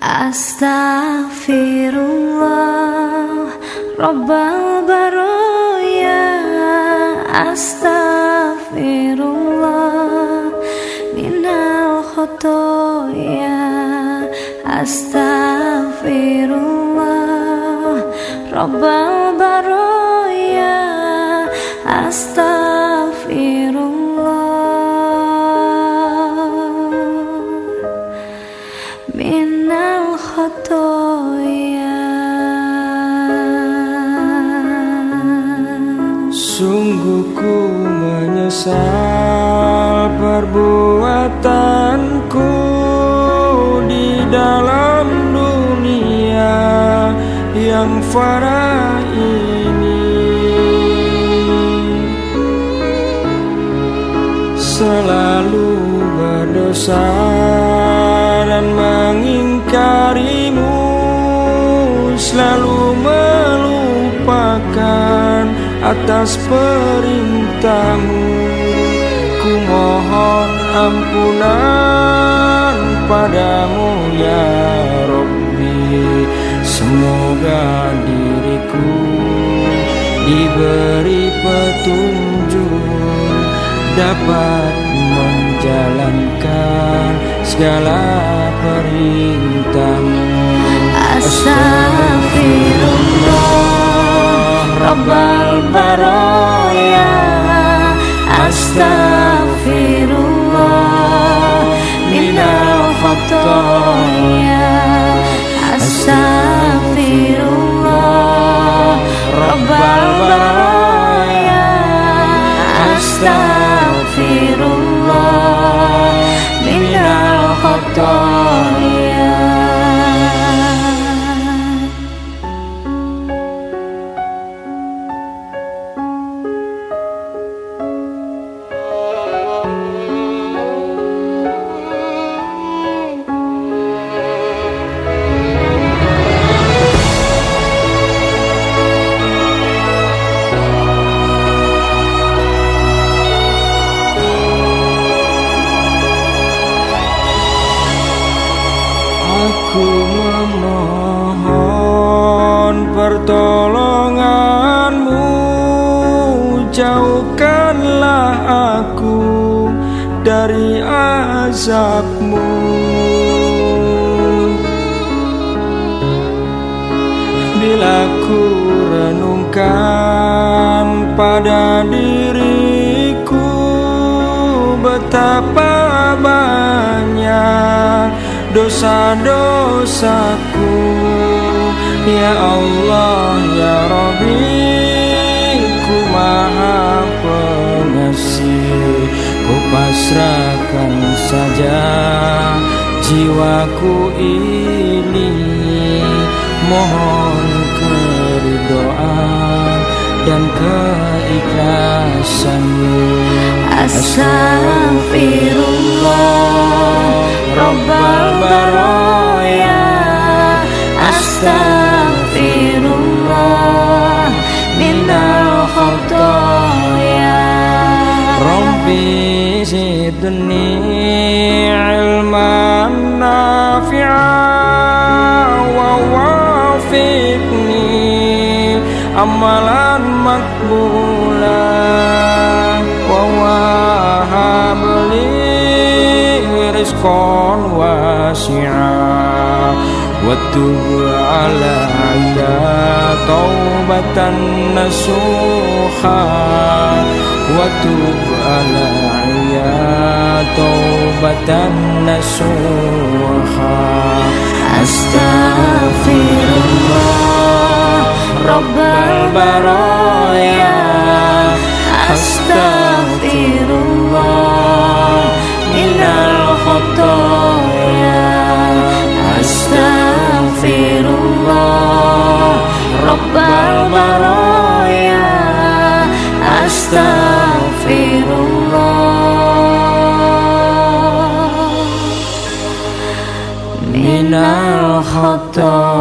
Astaghfirullah Rabbal baroya Astaghfirullah Minal khotoya Astaghfirullah Rabbal baroya Astaghfirullah Sungguh ku menyesal perbuatanku di dalam dunia yang fana ini. Selalu berdosa Selalu melupakan atas perintahmu. Ku mohon ampunan padamu ya Rabbi. Semoga diriku diberi petunjuk Dapat menjalankan segala perintahmu Astaghfirullah Rabbal Aku memohon pertolonganmu. Jauhkanlah aku dari azabmu. Bila ku renungkan pada diriku Betapa dosa-dosaku. Ya Allah ya Rabbi Ku maha pengasih. Ku pasrahkan saja jiwaku ini. Mohon keridhaan dan keikhlasanmu. Astaghfirullah Rabbal baroya Astaghfirullah Minal khotoya Rabbi zidni amalan makbula wa wahab li rizqan wasi'a. Wa taubatan nasuha. Wa tub alayya taubatan nasuha. Astaghfirullah Rabbal baroya Astaghfirullah. Minal khotoya Astaghfirullah. Rabbal baroya Astaghfirullah. Minal khotoya